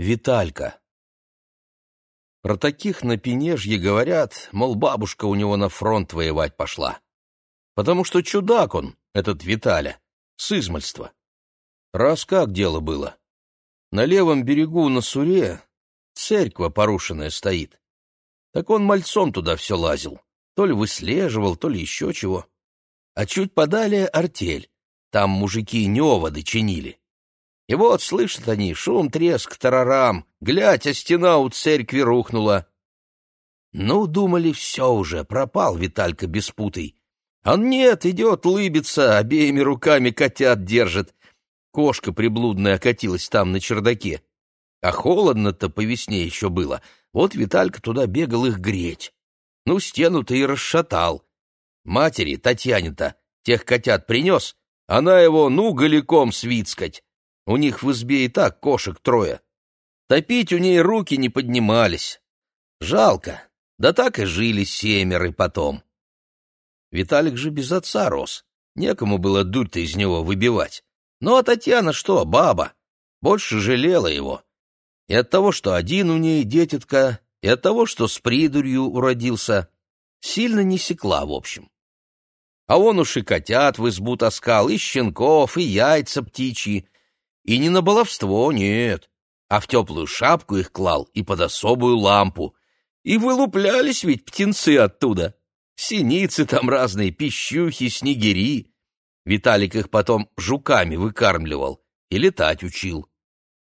Виталька. Про таких на Пенежье говорят, мол, бабушка у него на фронт воевать пошла. Потому что чудак он, этот Виталя, с измальства. Раз как дело было. На левом берегу на Суре церква порушенная стоит. Так он мальцом туда все лазил. То ли выслеживал, то ли еще чего. А чуть подалее артель. Там мужики неводы чинили. И вот слышат они шум, треск, тарарам, глядь, а стена у церкви рухнула. Ну, думали, все уже, пропал Виталька беспутый. А нет, идет, лыбится, обеими руками котят держит. Кошка приблудная окатилась там на чердаке. А холодно-то по весне еще было. Вот Виталька туда бегал их греть. Ну, стену-то и расшатал. Матери, Татьяне-то, тех котят принес, она его, ну, голиком свицкать. У них в избе и так кошек трое. Топить у ней руки не поднимались. Жалко, да так и жили семеры потом. Виталик же без отца рос, некому было дурь-то из него выбивать. Ну а Татьяна что, баба, больше жалела его. И от того, что один у ней дететка, и от того, что с придурью уродился, сильно не секла в общем. А он уж и котят в избу таскал, и щенков, и яйца птичьи, и не на баловство, нет, а в теплую шапку их клал и под особую лампу. И вылуплялись ведь птенцы оттуда. Синицы там разные, пищухи, снегири. Виталик их потом жуками выкармливал и летать учил.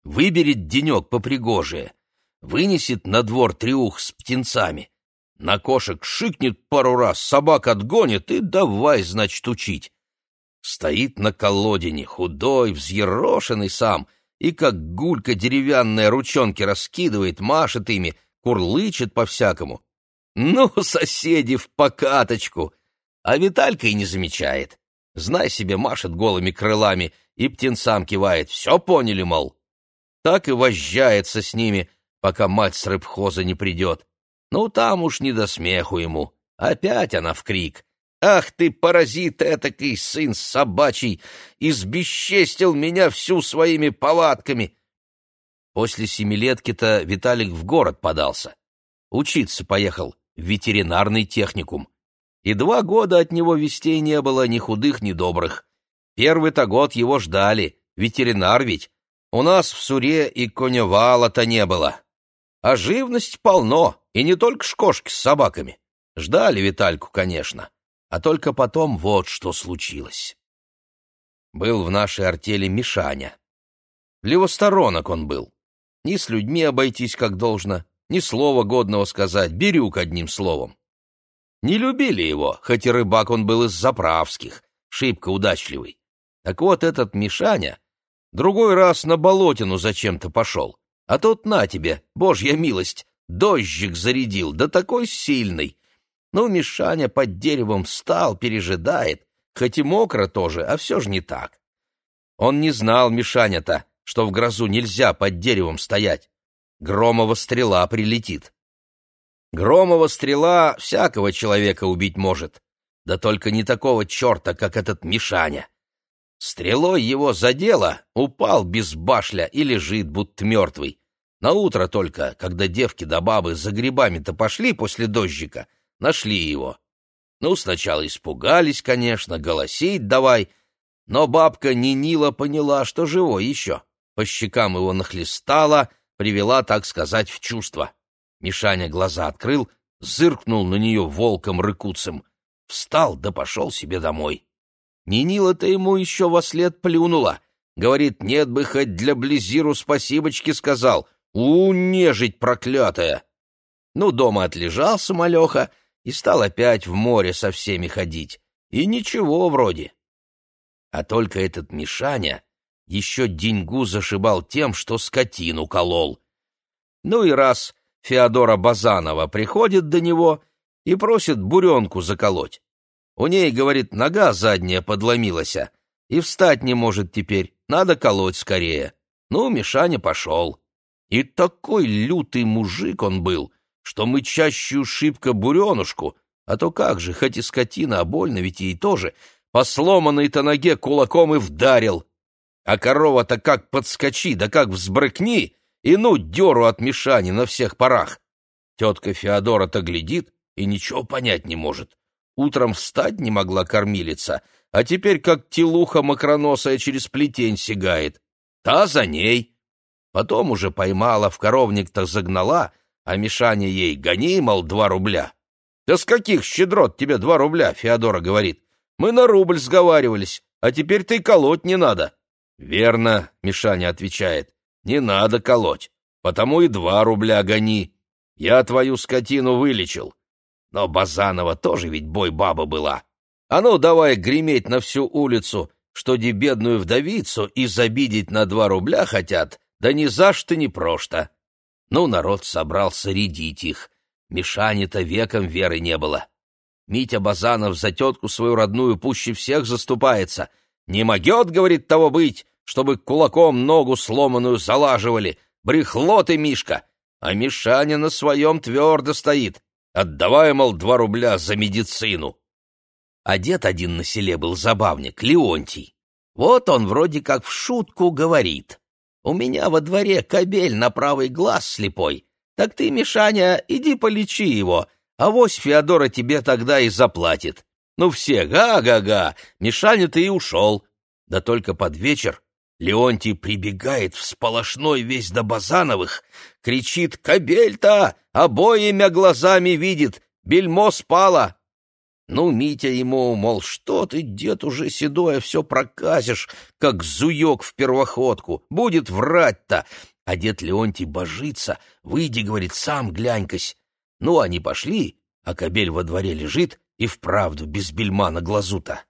Выберет денек попригожее, вынесет на двор трюх с птенцами. На кошек шикнет пару раз, собак отгонит и давай, значит, учить. Стоит на колодине, худой, взъерошенный сам, и как гулька деревянная ручонки раскидывает, машет ими, курлычет по-всякому. Ну, соседи в покаточку! А Виталька и не замечает. Знай себе, машет голыми крылами и птенцам кивает. Все поняли, мол? Так и возжается с ними, пока мать с рыбхоза не придет. Ну, там уж не до смеху ему. Опять она в крик. Ах ты, паразит этакий, сын собачий, избесчестил меня всю своими повадками!» После семилетки-то Виталик в город подался. Учиться поехал в ветеринарный техникум. И два года от него вестей не было ни худых, ни добрых. Первый-то год его ждали, ветеринар ведь. У нас в Суре и коневала-то не было. А живность полно, и не только шкошки с собаками. Ждали Витальку, конечно. А только потом вот что случилось. Был в нашей артели Мишаня. Левосторонок он был. Ни с людьми обойтись как должно, ни слова годного сказать, берюк одним словом. Не любили его, хоть и рыбак он был из заправских, шибко удачливый. Так вот этот Мишаня другой раз на болотину зачем-то пошел. А тут на тебе, божья милость, дождик зарядил, да такой сильный, ну, Мишаня под деревом встал, пережидает, хоть и мокро тоже, а все же не так. Он не знал, Мишаня-то, что в грозу нельзя под деревом стоять. Громова стрела прилетит. Громова стрела всякого человека убить может, да только не такого черта, как этот Мишаня. Стрелой его задело, упал без башля и лежит, будто мертвый. На утро только, когда девки да бабы за грибами-то пошли после дождика, Нашли его. Ну, сначала испугались, конечно, голосить давай, но бабка Нинила поняла, что живой еще. По щекам его нахлестала, привела, так сказать, в чувство. Мишаня глаза открыл, зыркнул на нее волком-рыкуцем, встал да пошел себе домой. Нинила-то ему еще во след плюнула. Говорит, нет бы хоть для Близиру спасибочки сказал. У, нежить проклятая! Ну, дома отлежался малеха, и стал опять в море со всеми ходить. И ничего вроде. А только этот Мишаня еще деньгу зашибал тем, что скотину колол. Ну и раз Феодора Базанова приходит до него и просит буренку заколоть. У ней, говорит, нога задняя подломилась, и встать не может теперь, надо колоть скорее. Ну, Мишаня пошел. И такой лютый мужик он был, что мы чаще шибко буренушку, а то как же, хоть и скотина, а больно ведь ей тоже, по сломанной-то ноге кулаком и вдарил. А корова-то как подскочи, да как взбрыкни, и ну деру от Мишани на всех парах. Тетка Феодора-то глядит и ничего понять не может. Утром встать не могла кормилица, а теперь как телуха макроносая через плетень сигает. Та за ней. Потом уже поймала, в коровник-то загнала, а Мишаня ей «гони, мол, два рубля». «Да с каких щедрот тебе два рубля?» — Феодора говорит. «Мы на рубль сговаривались, а теперь ты колоть не надо». «Верно», — Мишаня отвечает. «Не надо колоть, потому и два рубля гони. Я твою скотину вылечил. Но Базанова тоже ведь бой-баба была. А ну, давай греметь на всю улицу, что де бедную вдовицу и забидеть на два рубля хотят, да ни за что ни прошто. Ну, народ собрался рядить их. Мишане-то веком веры не было. Митя Базанов за тетку свою родную пуще всех заступается. Не могет, говорит, того быть, чтобы кулаком ногу сломанную залаживали. Брехло ты, Мишка! А Мишаня на своем твердо стоит. Отдавай, мол, два рубля за медицину. А дед один на селе был забавник, Леонтий. Вот он вроде как в шутку говорит. У меня во дворе кобель на правый глаз слепой. Так ты, Мишаня, иди полечи его, а вось Феодора тебе тогда и заплатит. Ну все, га-га-га, Мишаня-то и ушел. Да только под вечер Леонтий прибегает всполошной весь до Базановых, кричит «Кобель-то! Обоими глазами видит! Бельмо спало!» Ну, Митя ему, мол, что ты, дед, уже седое все проказишь, как зуек в первоходку, будет врать-то. А дед Леонтий божится, выйди, говорит, сам глянькась. Ну, они пошли, а кобель во дворе лежит и вправду без бельма на глазу-то.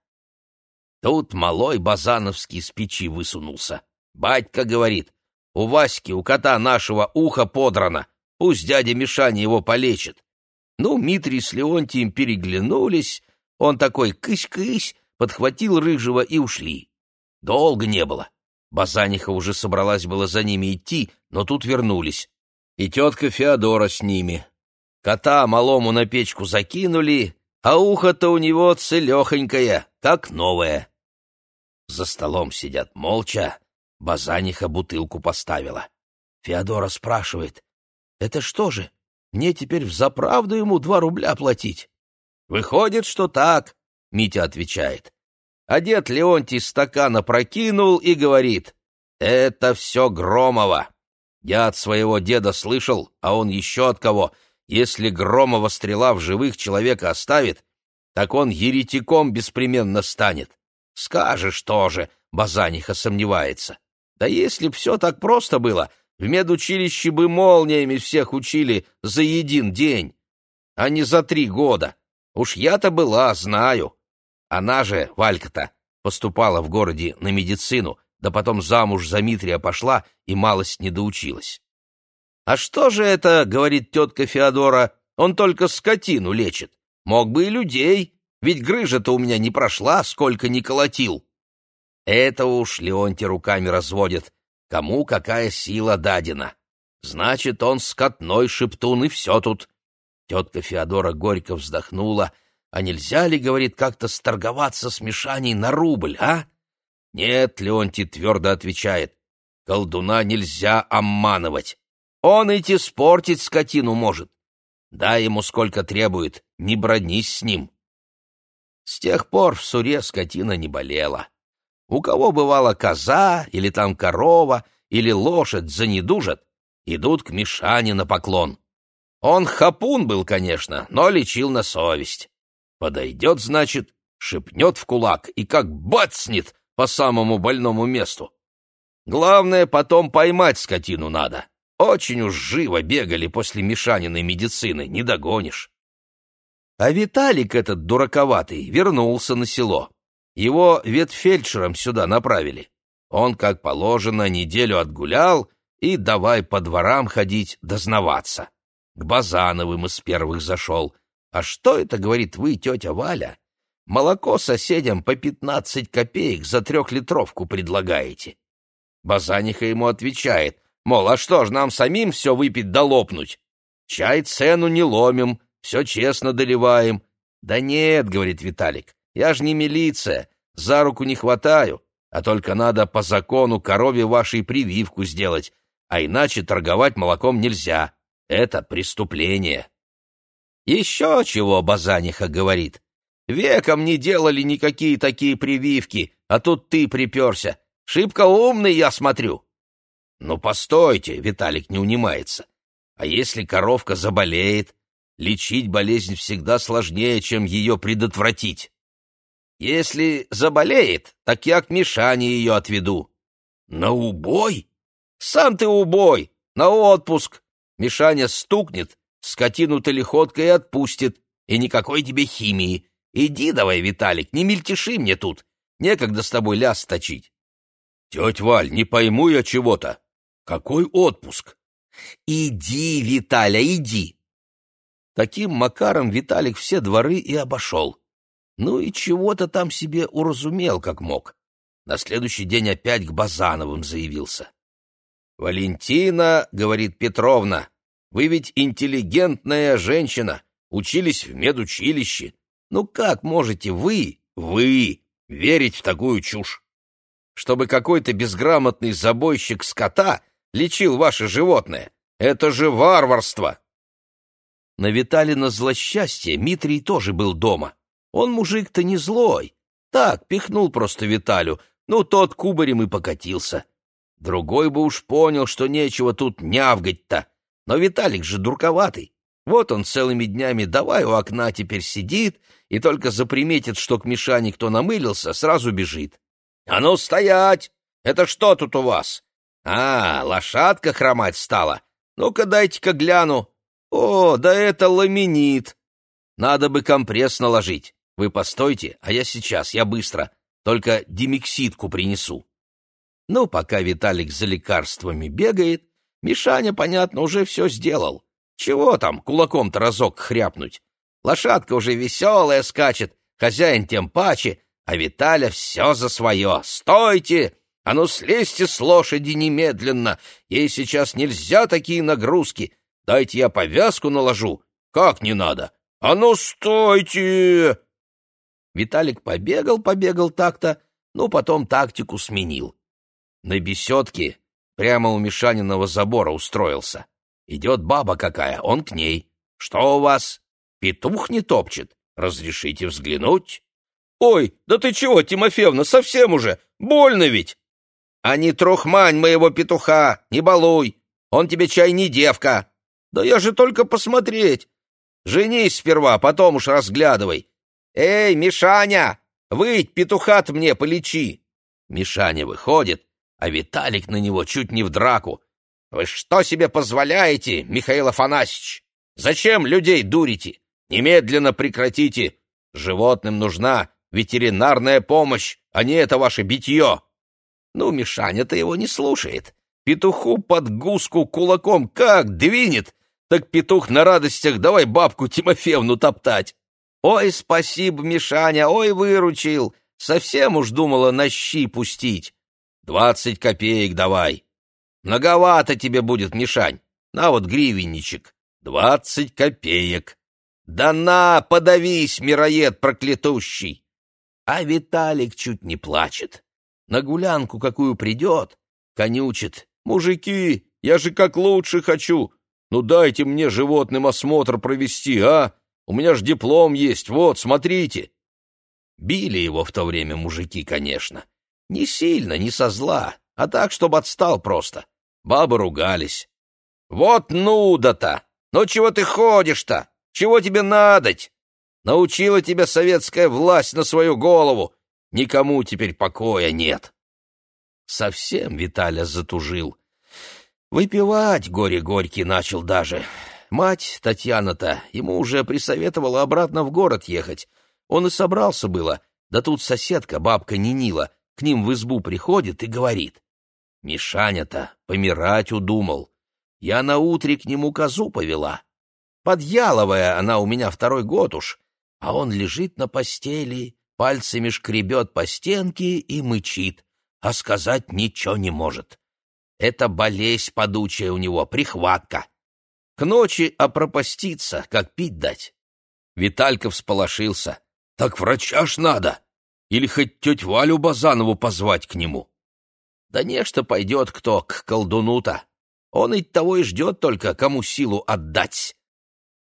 Тут малой Базановский с печи высунулся. Батька говорит, у Васьки, у кота нашего ухо подрано, пусть дядя Мишаня его полечит. Ну, Митрий с Леонтием переглянулись, он такой кысь-кысь, подхватил рыжего и ушли. Долго не было. Базаниха уже собралась было за ними идти, но тут вернулись. И тетка Феодора с ними. Кота малому на печку закинули, а ухо-то у него целехонькое, как новое. За столом сидят молча. Базаниха бутылку поставила. Феодора спрашивает. «Это что же, мне теперь взаправду ему два рубля платить?» «Выходит, что так», — Митя отвечает. А дед Леонтий стакана прокинул и говорит. «Это все Громова. Я от своего деда слышал, а он еще от кого. Если Громова стрела в живых человека оставит, так он еретиком беспременно станет. Скажешь тоже, Базаниха сомневается. Да если б все так просто было, в медучилище бы молниями всех учили за един день, а не за три года. Уж я-то была, знаю. Она же, Валька-то, поступала в городе на медицину, да потом замуж за Митрия пошла и малость не доучилась. «А что же это, — говорит тетка Феодора, — он только скотину лечит? Мог бы и людей, ведь грыжа-то у меня не прошла, сколько ни колотил. Это уж Леонтий руками разводит. Кому какая сила дадена. Значит, он скотной шептун, и все тут. Тетка Феодора горько вздохнула. А нельзя ли, говорит, как-то сторговаться с Мишаней на рубль, а? Нет, Леонтий твердо отвечает. Колдуна нельзя обманывать. Он идти спортить скотину может. Дай ему сколько требует, не бронись с ним. С тех пор в суре скотина не болела. У кого бывала коза или там корова или лошадь занедужат, идут к Мишане на поклон. Он хапун был, конечно, но лечил на совесть. Подойдет, значит, шепнет в кулак и как бацнет по самому больному месту. Главное, потом поймать скотину надо. Очень уж живо бегали после Мишаниной медицины, не догонишь. А Виталик этот дураковатый вернулся на село. Его ветфельдшером сюда направили. Он, как положено, неделю отгулял и давай по дворам ходить дознаваться. К Базановым из первых зашел. «А что это, — говорит, — вы, тетя Валя, молоко соседям по пятнадцать копеек за трехлитровку предлагаете?» Базаниха ему отвечает, мол, а что ж, нам самим все выпить да лопнуть? Чай цену не ломим, все честно доливаем. Да нет, говорит Виталик, я ж не милиция, за руку не хватаю, а только надо по закону корове вашей прививку сделать. а иначе торговать молоком нельзя. Это преступление. Еще чего Базаниха говорит. Веком не делали никакие такие прививки, а тут ты приперся. Шибко умный, я смотрю. Ну, постойте, Виталик не унимается. А если коровка заболеет, лечить болезнь всегда сложнее, чем ее предотвратить. Если заболеет, так я к Мишане ее отведу. На убой? Сам ты убой, на отпуск. Мишаня стукнет, лихотка и отпустит, и никакой тебе химии. Иди давай, Виталик, не мельтеши мне тут, некогда с тобой ляс точить. Тетя Валь, не пойму я чего-то. Какой отпуск? Иди, Виталя, иди. Таким макаром Виталик все дворы и обошел. Ну и чего-то там себе уразумел, как мог. На следующий день опять к Базановым заявился. «Валентина, — говорит Петровна, — вы ведь интеллигентная женщина, учились в медучилище. Ну как можете вы, вы, верить в такую чушь? Чтобы какой-то безграмотный забойщик скота лечил ваше животное. Это же варварство!» На Виталина злосчастье Митрий тоже был дома. Он мужик-то не злой. Так, пихнул просто Виталю, ну, тот кубарем и покатился. Другой бы уж понял, что нечего тут нявгать-то. Но Виталик же дурковатый. Вот он целыми днями давай у окна теперь сидит и только заприметит, что к Мишане кто намылился, сразу бежит. — А ну, стоять! Это что тут у вас? А, лошадка хромать стала. Ну-ка дайте-ка гляну. О, да это ламинит. Надо бы компресс наложить. Вы постойте, а я сейчас, я быстро. Только демиксидку принесу. Ну, пока Виталик за лекарствами бегает, Мишаня, понятно, уже все сделал. Чего там кулаком-то разок хряпнуть? Лошадка уже веселая скачет, хозяин тем паче, а Виталя все за свое. «Стойте! А ну слезьте с лошади немедленно! Ей сейчас нельзя такие нагрузки! Дайте я повязку наложу! Как не надо? А ну стойте!» Виталик побегал, побегал так-то, но потом тактику сменил. На беседке прямо у Мишаниного забора устроился. Идет баба какая, он к ней. «Что у вас? Петух не топчет? Разрешите взглянуть?» «Ой, да ты чего, Тимофеевна, совсем уже? Больно ведь!» «А не трухмань моего петуха, не балуй! Он тебе чай не девка!» «Да я же только посмотреть! Женись сперва, потом уж разглядывай! «Эй, Мишаня, выйдь, петуха мне полечи!» Мишаня выходит, а Виталик на него чуть не в драку. «Вы что себе позволяете, Михаил Афанасьевич? Зачем людей дурите? Немедленно прекратите! Животным нужна ветеринарная помощь, а не это ваше битье!» Ну, Мишаня-то его не слушает. Петуху под гуску кулаком как двинет, так петух на радостях давай бабку Тимофеевну топтать. «Ой, спасибо, Мишаня, ой, выручил! Совсем уж думала на щи пустить. Двадцать копеек давай. Многовато тебе будет, Мишань. На вот гривенничек. Двадцать копеек. Да на, подавись, мироед проклятущий!» А Виталик чуть не плачет. На гулянку какую придет, конючит. «Мужики, я же как лучше хочу! Ну дайте мне животным осмотр провести, а!» У меня ж диплом есть, вот, смотрите!» Били его в то время мужики, конечно. Не сильно, не со зла, а так, чтобы отстал просто. Бабы ругались. «Вот нуда-то! Ну чего ты ходишь-то? Чего тебе надоть? Научила тебя советская власть на свою голову. Никому теперь покоя нет». Совсем Виталя затужил. Выпивать горе горький начал даже. Мать Татьяна-то ему уже присоветовала обратно в город ехать. Он и собрался было, да тут соседка, бабка Нинила, к ним в избу приходит и говорит. Мишаня-то помирать удумал. Я на утре к нему козу повела. Подъяловая она у меня второй год уж, а он лежит на постели, пальцами шкребет по стенке и мычит, а сказать ничего не может. Это болезнь подучая у него, прихватка. К ночи опропаститься, как пить дать. Виталька всполошился. Так врача ж надо. Или хоть теть Валю Базанову позвать к нему. Да нечто пойдет кто к колдуну-то. Он и того и ждет только, кому силу отдать.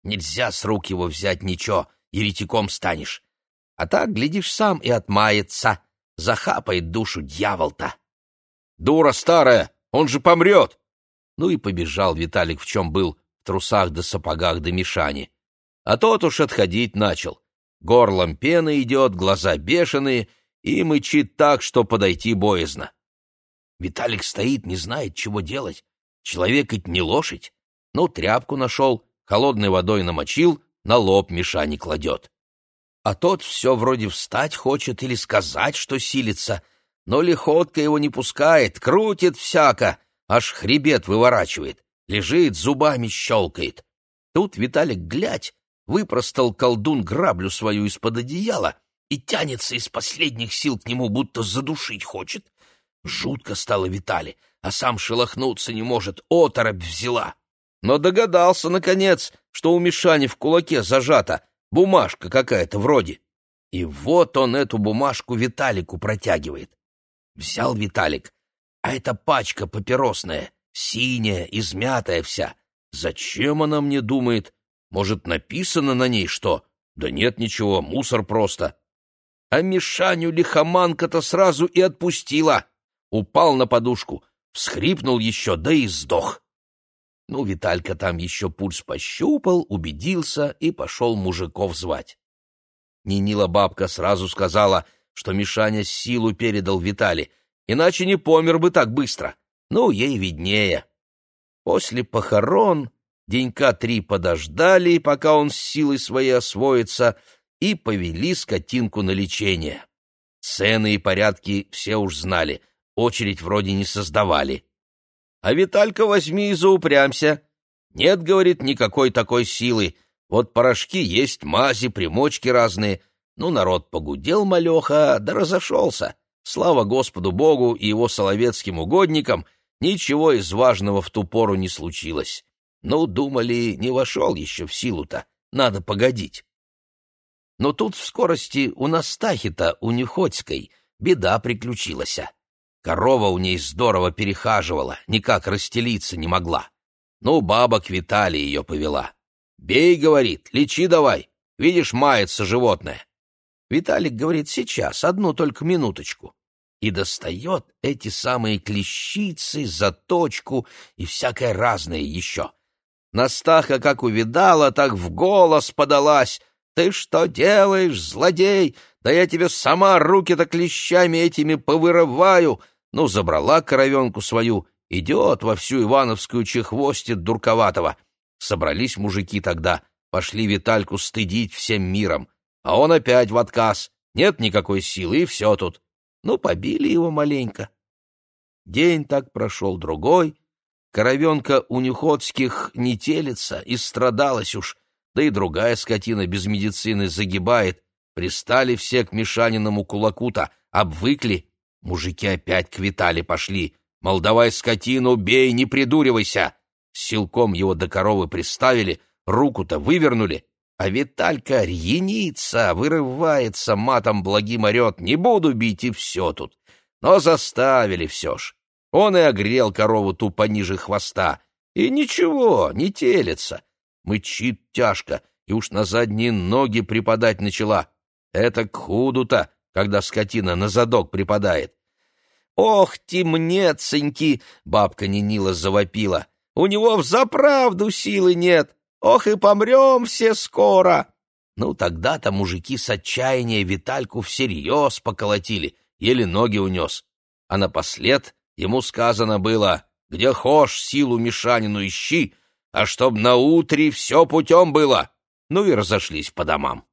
Нельзя с рук его взять ничего, еретиком станешь. А так, глядишь, сам и отмается. Захапает душу дьявол-то. Дура старая, он же помрет. Ну и побежал Виталик в чем был, трусах да сапогах да мешане. А тот уж отходить начал. Горлом пена идет, глаза бешеные, и мычит так, что подойти боязно. Виталик стоит, не знает, чего делать. Человек ведь не лошадь. Ну, тряпку нашел, холодной водой намочил, на лоб Мишани кладет. А тот все вроде встать хочет или сказать, что силится, но лихотка его не пускает, крутит всяко, аж хребет выворачивает, лежит, зубами щелкает. Тут Виталик, глядь, выпростал колдун граблю свою из-под одеяла и тянется из последних сил к нему, будто задушить хочет. Жутко стало Витали, а сам шелохнуться не может, оторопь взяла. Но догадался, наконец, что у Мишани в кулаке зажата бумажка какая-то вроде. И вот он эту бумажку Виталику протягивает. Взял Виталик, а это пачка папиросная, синяя, измятая вся. Зачем она мне думает? Может, написано на ней что? Да нет ничего, мусор просто. А Мишаню лихоманка-то сразу и отпустила. Упал на подушку, всхрипнул еще, да и сдох. Ну, Виталька там еще пульс пощупал, убедился и пошел мужиков звать. Нинила бабка сразу сказала, что Мишаня силу передал Витали, иначе не помер бы так быстро. Ну, ей виднее. После похорон денька три подождали, пока он с силой своей освоится, и повели скотинку на лечение. Цены и порядки все уж знали, очередь вроде не создавали. А Виталька возьми и заупрямся. Нет, говорит, никакой такой силы. Вот порошки есть, мази, примочки разные. Ну, народ погудел малеха, да разошелся. Слава Господу Богу и его соловецким угодникам, ничего из важного в ту пору не случилось. Ну, думали, не вошел еще в силу-то, надо погодить. Но тут в скорости у Настахи-то, у Неходской, беда приключилась. Корова у ней здорово перехаживала, никак расстелиться не могла. Ну, баба к Виталии ее повела. «Бей, — говорит, — лечи давай, видишь, мается животное». Виталик говорит, сейчас, одну только минуточку. И достает эти самые клещицы, заточку и всякое разное еще. Настаха как увидала, так в голос подалась. «Ты что делаешь, злодей? Да я тебе сама руки-то клещами этими повырываю!» Ну, забрала коровенку свою, идет во всю Ивановскую чехвостит дурковатого. Собрались мужики тогда, пошли Витальку стыдить всем миром. А он опять в отказ. Нет никакой силы, и все тут. Ну, побили его маленько. День так прошел другой. Коровенка у Нюходских не телится, и страдалась уж, да и другая скотина без медицины загибает. Пристали все к Мишаниному кулаку-то, обвыкли, Мужики опять к Витали пошли. Мол, давай скотину, бей, не придуривайся. Силком его до коровы приставили, руку-то вывернули. А Виталька рьянится, вырывается, матом благим орет. Не буду бить, и все тут. Но заставили все ж. Он и огрел корову ту пониже хвоста. И ничего, не телится. Мычит тяжко, и уж на задние ноги припадать начала. Это к худу-то, когда скотина на задок припадает. «Ох, темнеценький!» — бабка Нинила завопила. «У него взаправду силы нет! Ох, и помрем все скоро!» Ну, тогда-то мужики с отчаяния Витальку всерьез поколотили, еле ноги унес. А напослед ему сказано было, где хошь силу Мишанину ищи, а чтоб на утре все путем было. Ну и разошлись по домам.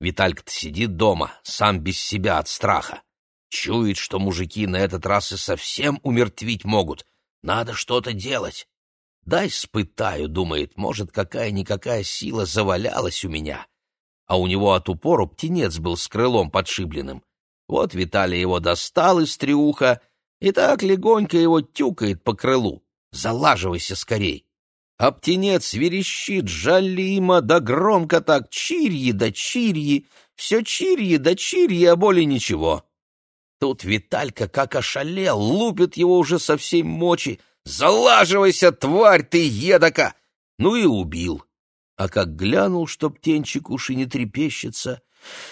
Виталька-то сидит дома, сам без себя от страха. Чует, что мужики на этот раз и совсем умертвить могут. Надо что-то делать. Дай спытаю, думает, может, какая-никакая сила завалялась у меня. А у него от упору птенец был с крылом подшибленным. Вот Виталий его достал из триуха и так легонько его тюкает по крылу. Залаживайся скорей а птенец верещит жалимо да громко так, чирьи да чирьи, все чирьи да чирьи, а более ничего. Тут Виталька как ошалел, лупит его уже со всей мочи, Залаживайся, тварь ты едока! Ну и убил. А как глянул, чтоб птенчик уши не трепещется,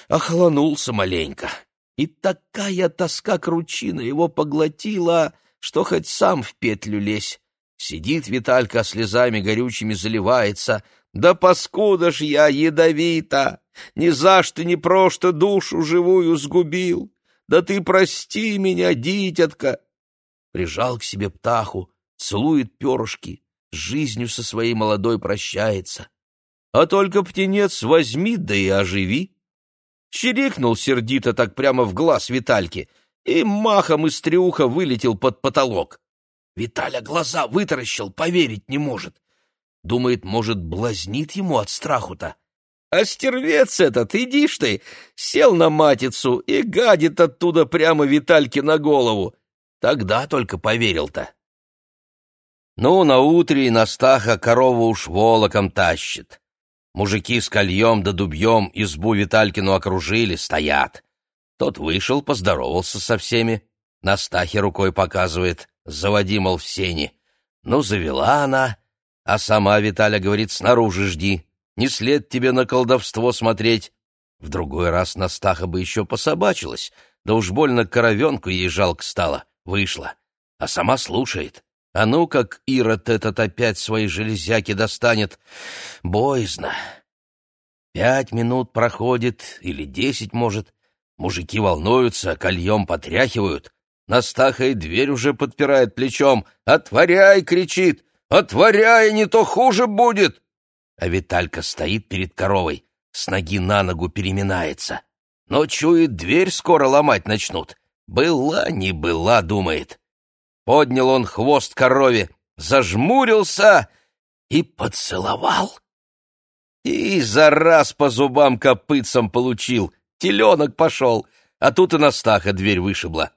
охлонулся маленько. И такая тоска кручина его поглотила, что хоть сам в петлю лезь. Сидит Виталька слезами горючими заливается. Да паскуда ж я ядовита! Ни за что, ни про что душу живую сгубил! Да ты прости меня, дитятка!» Прижал к себе птаху, целует перышки, с жизнью со своей молодой прощается. А только птенец возьми, да и оживи. Чирикнул сердито так прямо в глаз Витальке и махом из трюха вылетел под потолок. Виталя глаза вытаращил, поверить не может. Думает, может, блазнит ему от страху-то. А стервец этот, иди ж ты, сел на матицу и гадит оттуда прямо Витальке на голову. Тогда только поверил-то. Ну, на утре и на стаха корову уж волоком тащит. Мужики с кольем да дубьем избу Виталькину окружили, стоят. Тот вышел, поздоровался со всеми. На стахе рукой показывает, заводи, мол, в сени. Ну, завела она, а сама Виталя говорит, снаружи жди, не след тебе на колдовство смотреть. В другой раз на стаха бы еще пособачилась, да уж больно коровенку ей жалко стало, вышла. А сама слушает. А ну, как Ирод этот опять свои железяки достанет. Боязно. Пять минут проходит, или десять, может. Мужики волнуются, кольем потряхивают. Настаха и дверь уже подпирает плечом. «Отворяй!» — кричит. «Отворяй, не то хуже будет!» А Виталька стоит перед коровой, с ноги на ногу переминается. Но чует, дверь скоро ломать начнут. Была, не была, думает. Поднял он хвост корове, зажмурился и поцеловал. И за раз по зубам копытцам получил. Теленок пошел, а тут и Настаха дверь вышибла.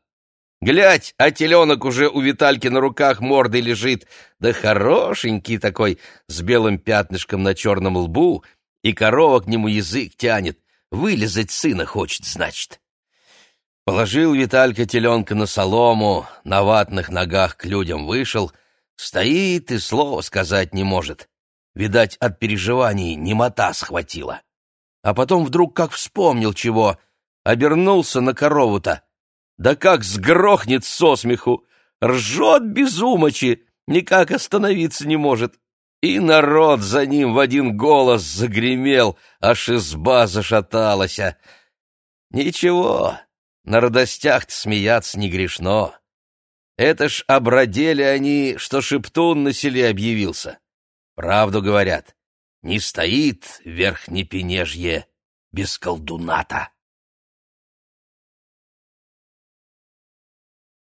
Глядь, а теленок уже у Витальки на руках мордой лежит, да хорошенький такой, с белым пятнышком на черном лбу, и корова к нему язык тянет, вылезать сына хочет, значит. Положил Виталька теленка на солому, на ватных ногах к людям вышел, стоит и слова сказать не может. Видать, от переживаний немота схватила. А потом вдруг как вспомнил чего, обернулся на корову-то. Да как сгрохнет со смеху! Ржет без умочи, никак остановиться не может. И народ за ним в один голос загремел, аж изба зашаталась. Ничего, на радостях-то смеяться не грешно. Это ж обродели они, что шептун на селе объявился. Правду говорят, не стоит верхнепенежье без колдуната.